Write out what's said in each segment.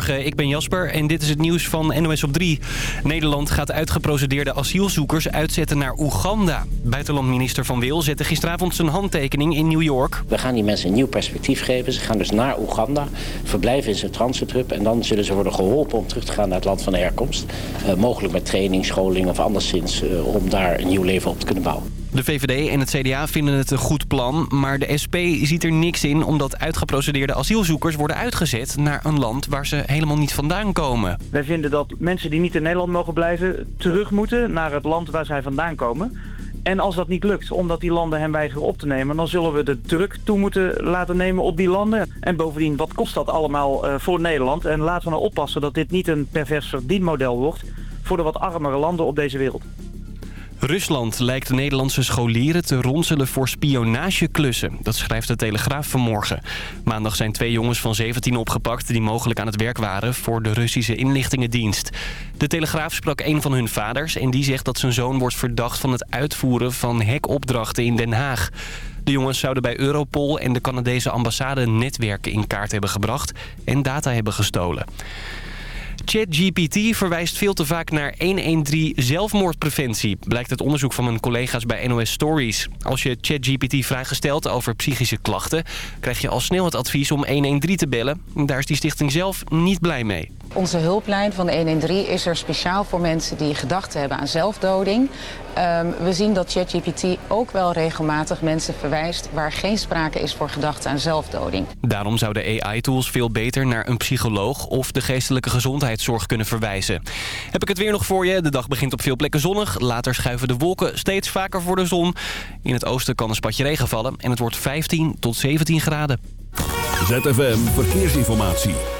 Goedemorgen, ik ben Jasper en dit is het nieuws van NOS op 3. Nederland gaat uitgeprocedeerde asielzoekers uitzetten naar Oeganda. Buitenlandminister Van Wil zette gisteravond zijn handtekening in New York. We gaan die mensen een nieuw perspectief geven. Ze gaan dus naar Oeganda, verblijven in zijn transitrub... en dan zullen ze worden geholpen om terug te gaan naar het land van herkomst. Uh, mogelijk met training, scholing of anderszins... Uh, om daar een nieuw leven op te kunnen bouwen. De VVD en het CDA vinden het een goed plan, maar de SP ziet er niks in... omdat uitgeprocedeerde asielzoekers worden uitgezet naar een land waar ze helemaal niet vandaan komen. Wij vinden dat mensen die niet in Nederland mogen blijven terug moeten naar het land waar zij vandaan komen... En als dat niet lukt, omdat die landen hen weigeren op te nemen... dan zullen we de druk toe moeten laten nemen op die landen. En bovendien, wat kost dat allemaal uh, voor Nederland? En laten we nou oppassen dat dit niet een pervers verdienmodel wordt... voor de wat armere landen op deze wereld. Rusland lijkt de Nederlandse scholieren te ronselen voor spionageklussen. Dat schrijft de Telegraaf vanmorgen. Maandag zijn twee jongens van 17 opgepakt... die mogelijk aan het werk waren voor de Russische inlichtingendienst. De Telegraaf sprak een van hun vaders... en die zegt dat zijn zoon wordt verdacht van het uitvoeren van hekopdrachten in Den Haag. De jongens zouden bij Europol en de Canadese ambassade netwerken in kaart hebben gebracht... en data hebben gestolen. ChatGPT verwijst veel te vaak naar 113 zelfmoordpreventie... blijkt het onderzoek van mijn collega's bij NOS Stories. Als je ChatGPT vragen stelt over psychische klachten... krijg je al snel het advies om 113 te bellen. Daar is die stichting zelf niet blij mee. Onze hulplijn van de 113 is er speciaal voor mensen die gedachten hebben aan zelfdoding. Um, we zien dat ChatGPT ook wel regelmatig mensen verwijst... waar geen sprake is voor gedachten aan zelfdoding. Daarom zouden AI-tools veel beter naar een psycholoog... of de geestelijke gezondheidszorg kunnen verwijzen. Heb ik het weer nog voor je? De dag begint op veel plekken zonnig. Later schuiven de wolken steeds vaker voor de zon. In het oosten kan een spatje regen vallen... en het wordt 15 tot 17 graden. ZFM Verkeersinformatie.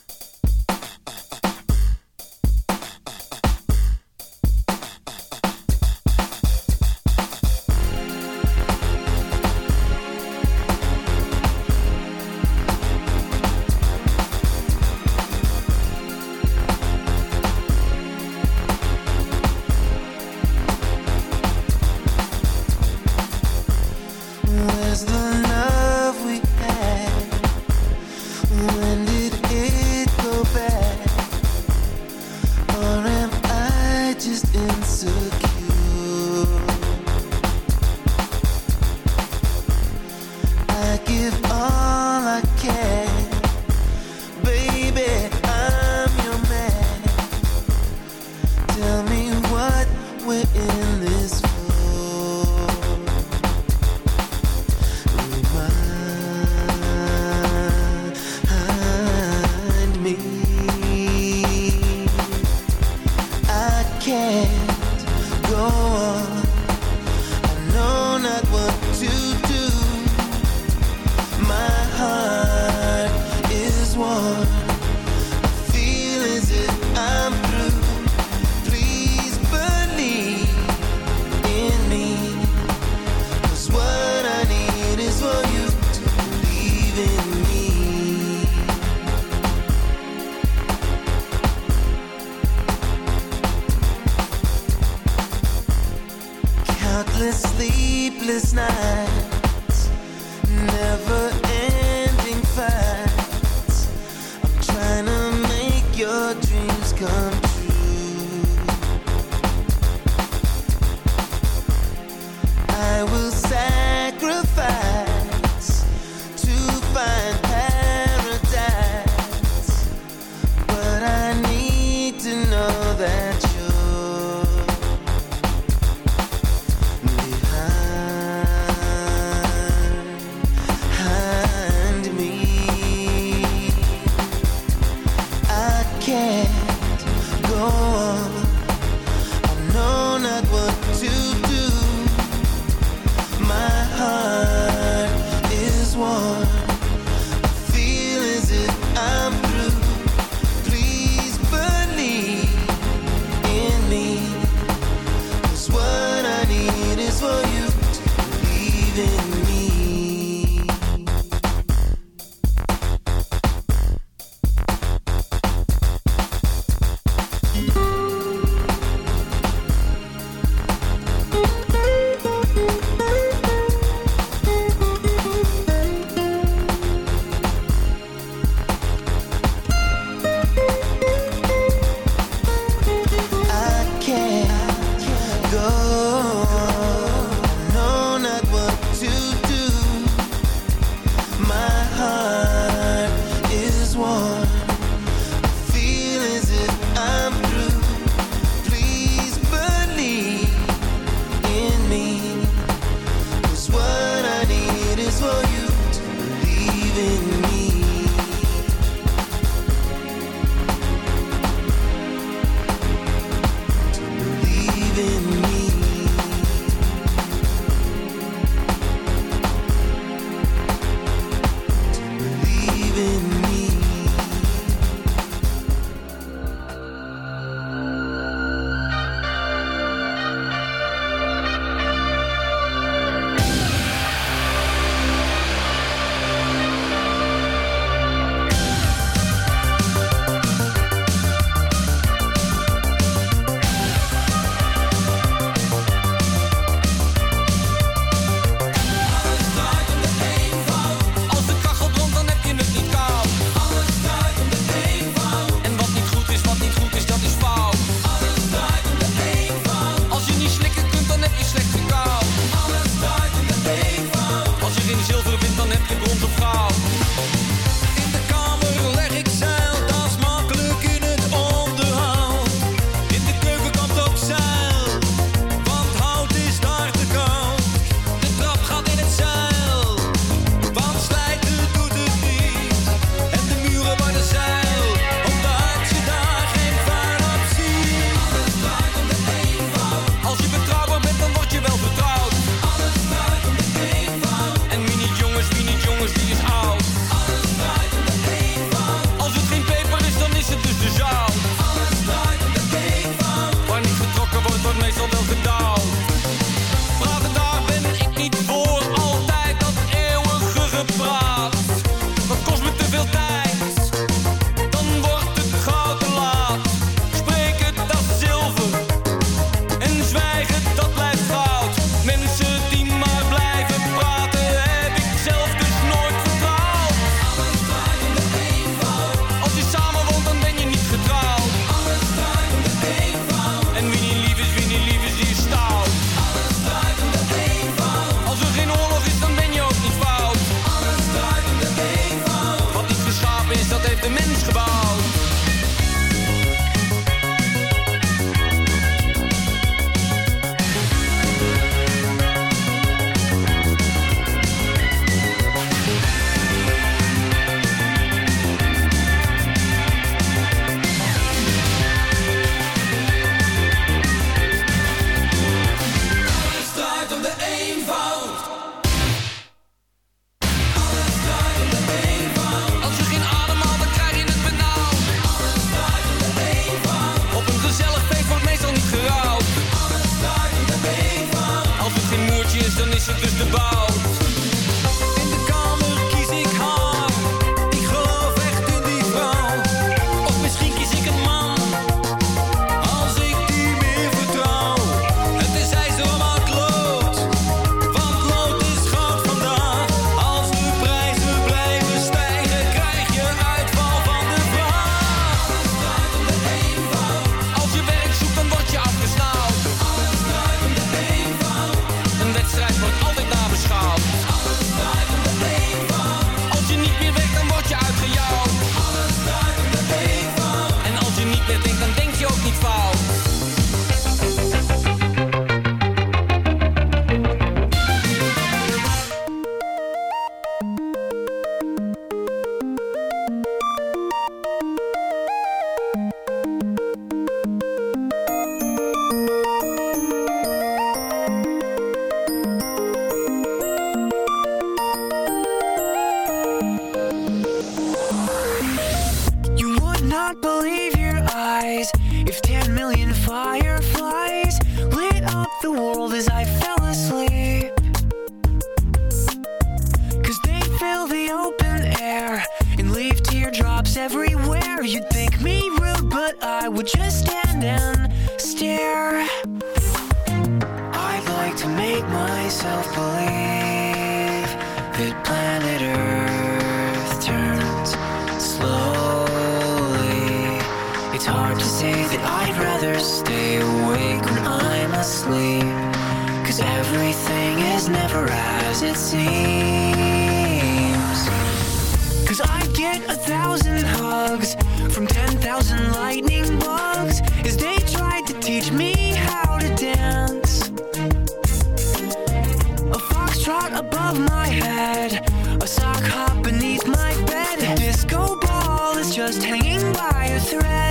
sock hop beneath my bed. Disco ball is just hanging by a thread.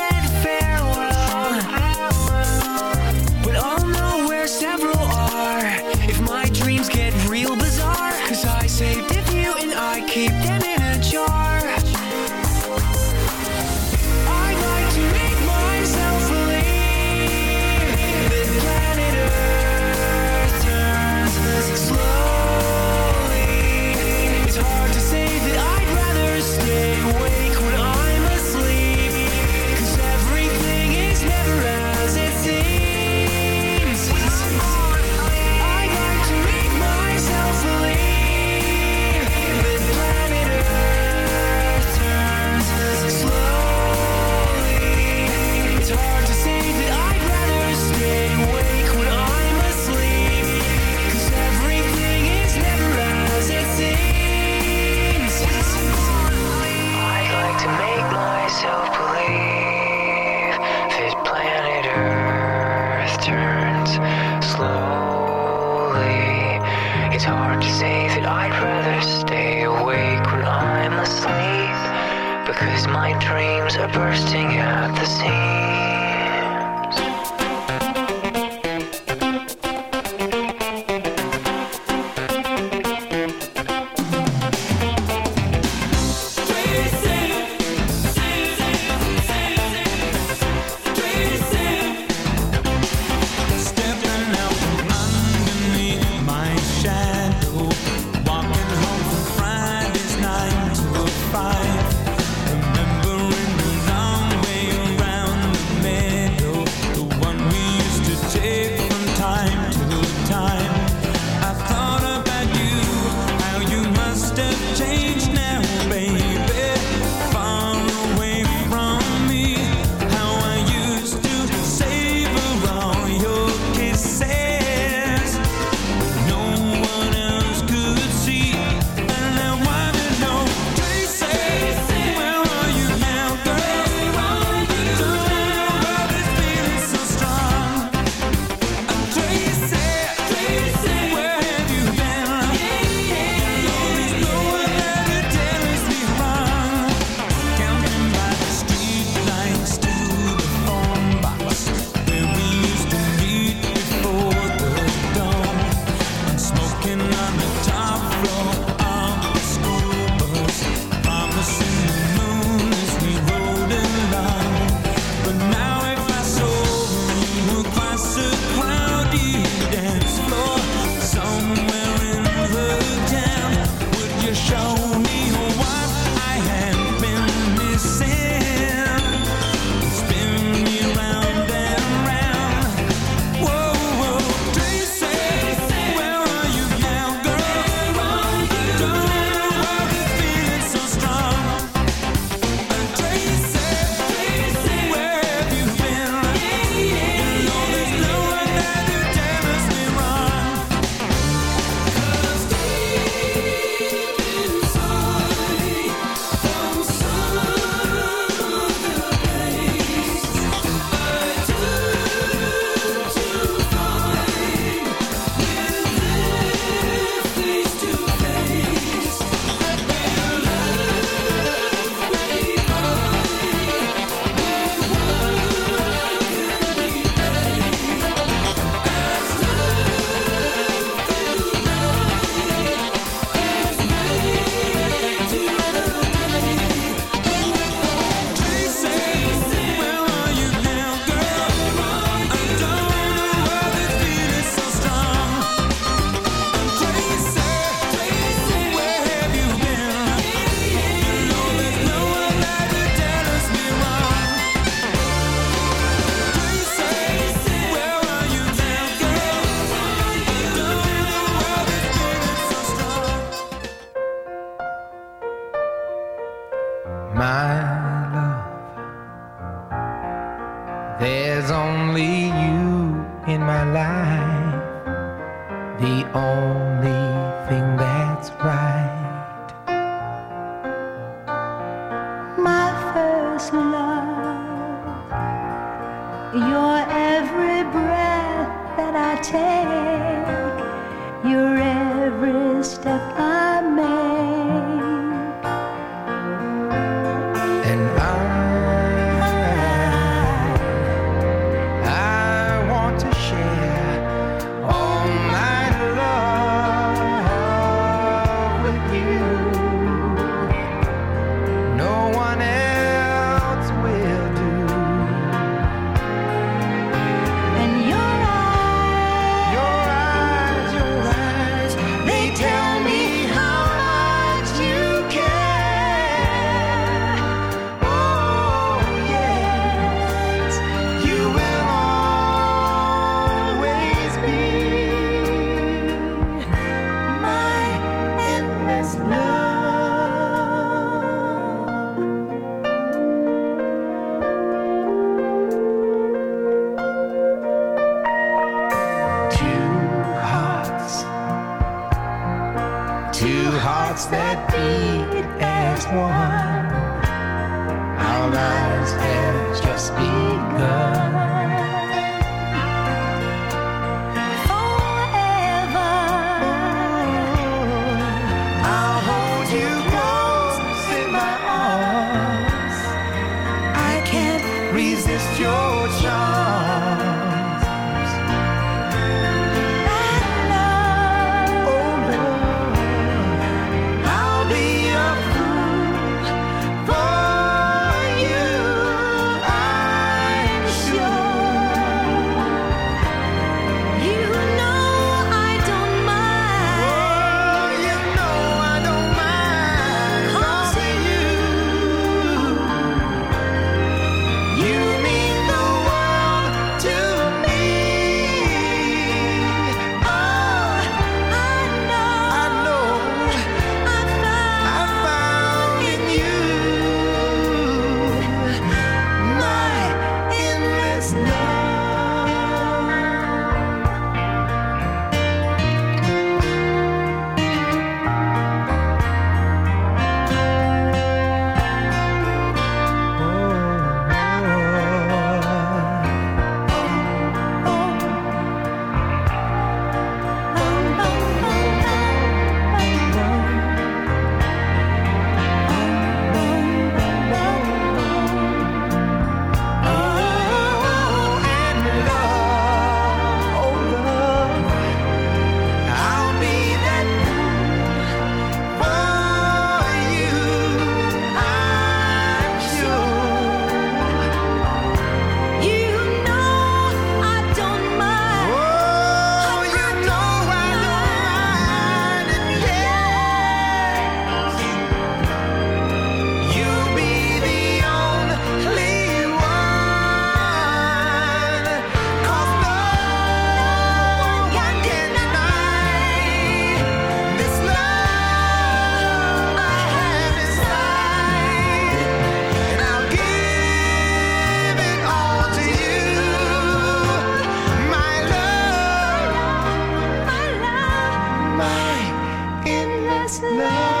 endless love.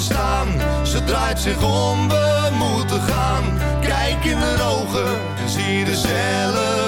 staan. Ze draait zich om, we moeten gaan. Kijk in haar ogen en zie de cellen.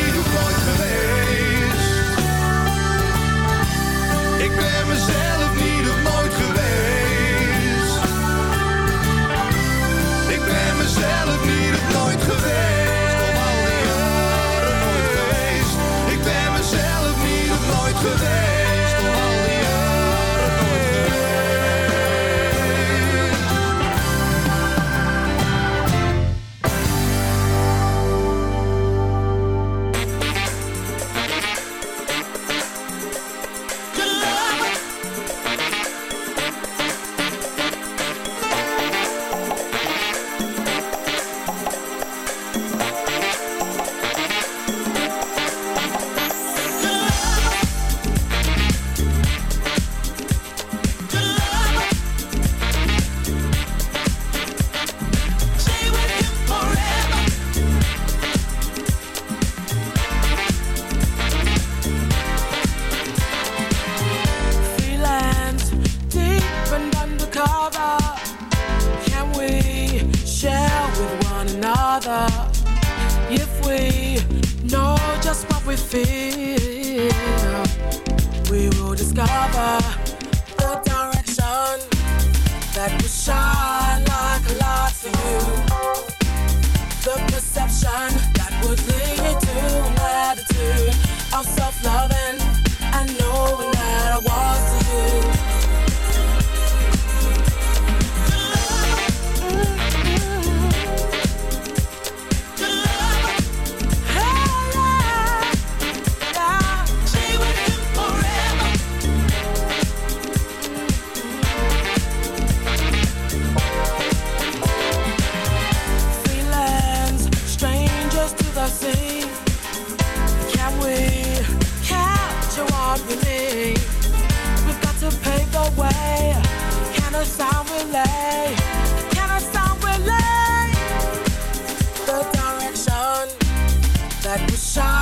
shine.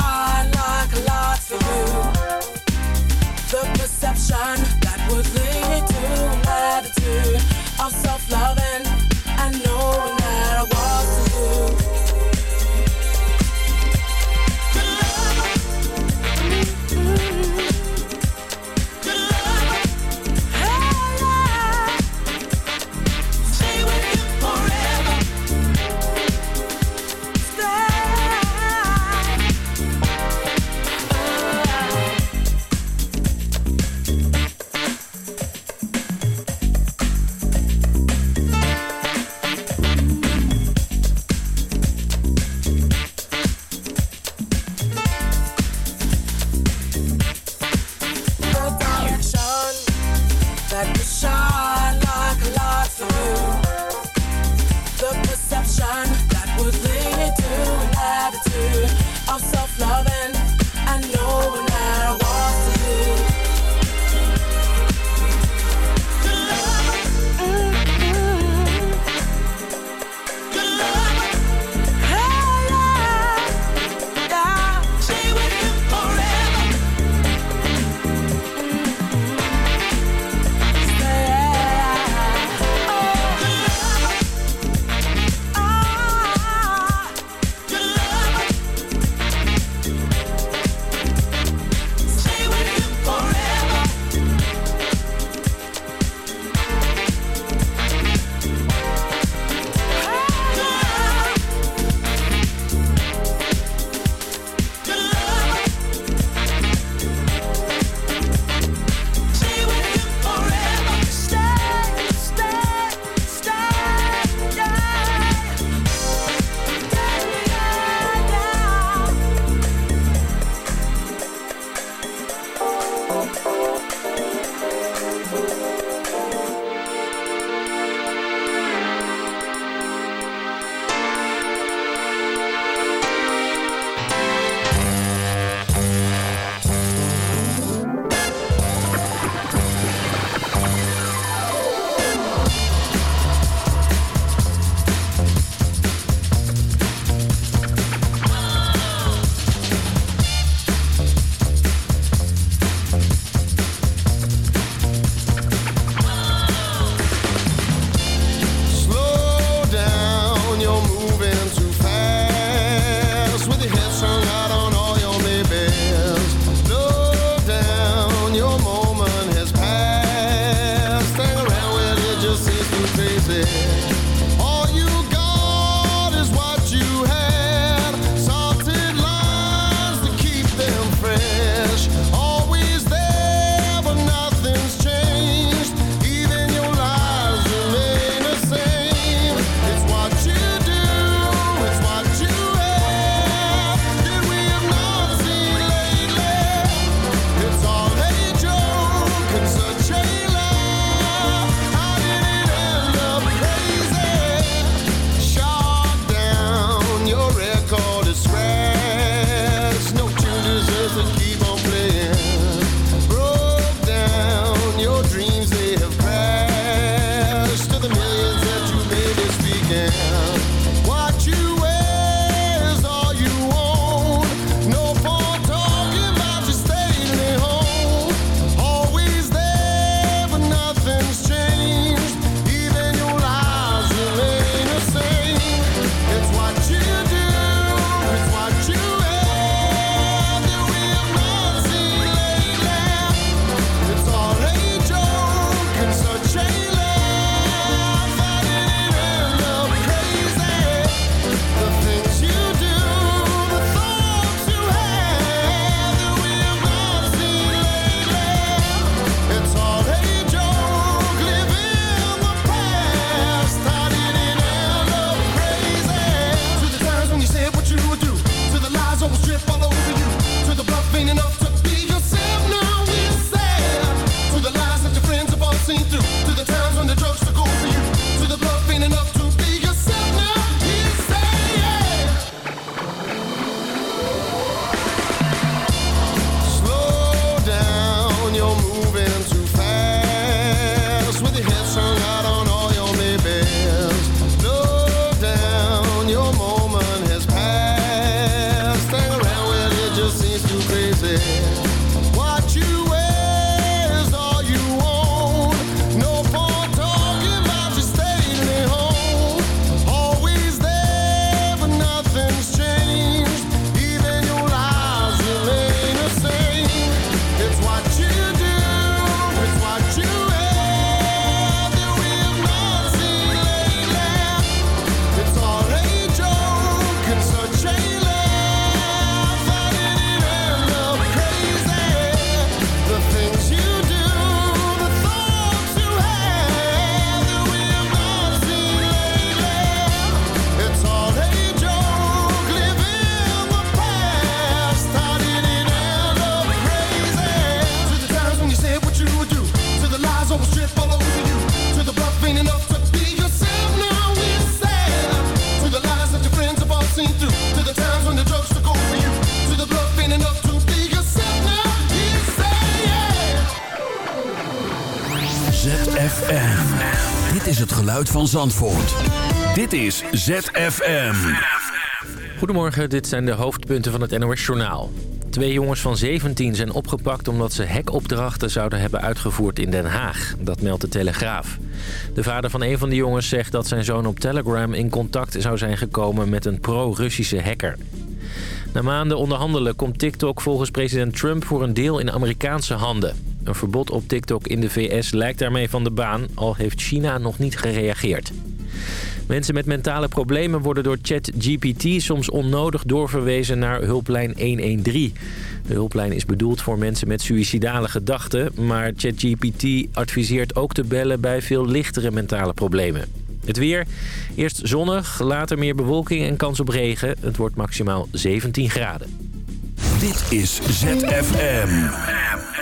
Van Zandvoort. Dit is ZFM. Goedemorgen, dit zijn de hoofdpunten van het NOS-journaal. Twee jongens van 17 zijn opgepakt omdat ze hekopdrachten zouden hebben uitgevoerd in Den Haag. Dat meldt de Telegraaf. De vader van een van de jongens zegt dat zijn zoon op Telegram in contact zou zijn gekomen met een pro-Russische hacker. Na maanden onderhandelen komt TikTok volgens president Trump voor een deel in Amerikaanse handen. Een verbod op TikTok in de VS lijkt daarmee van de baan, al heeft China nog niet gereageerd. Mensen met mentale problemen worden door ChatGPT soms onnodig doorverwezen naar hulplijn 113. De hulplijn is bedoeld voor mensen met suïcidale gedachten... maar ChatGPT adviseert ook te bellen bij veel lichtere mentale problemen. Het weer, eerst zonnig, later meer bewolking en kans op regen. Het wordt maximaal 17 graden. Dit is ZFM.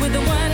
With the one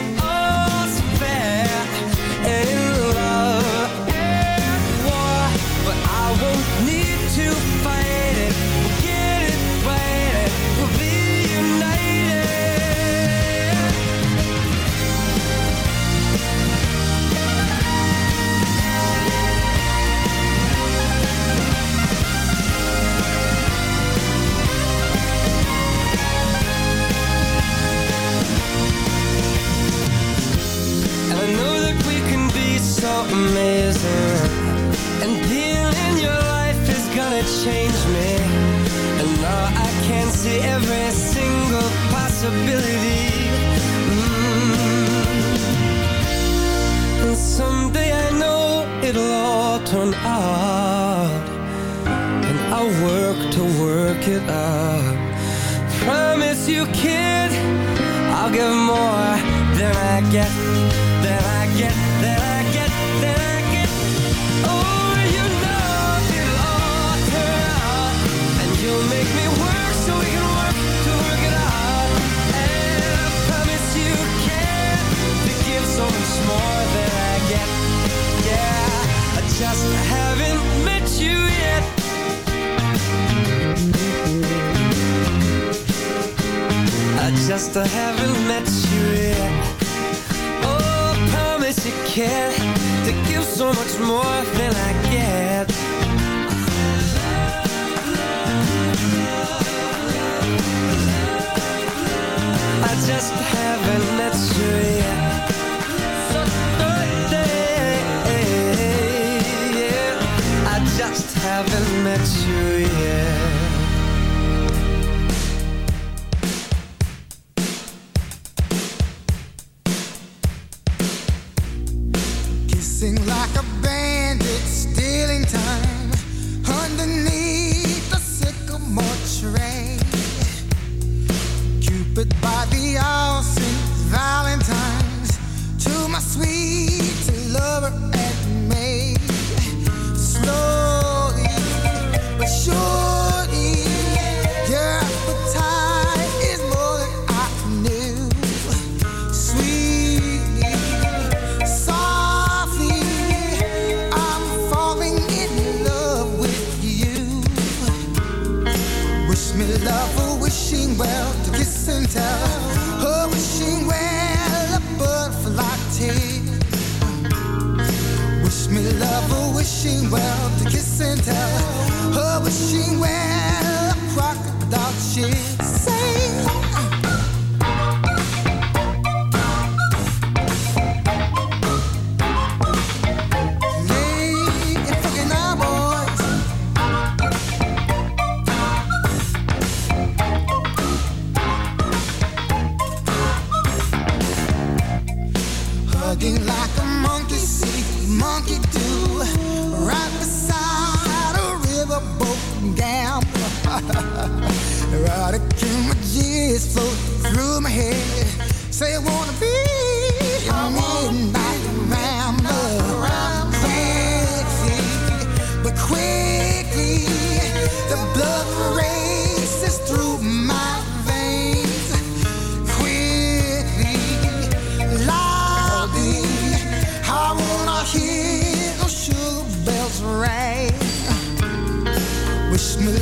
Sing like a bandit.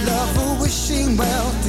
love for wishing well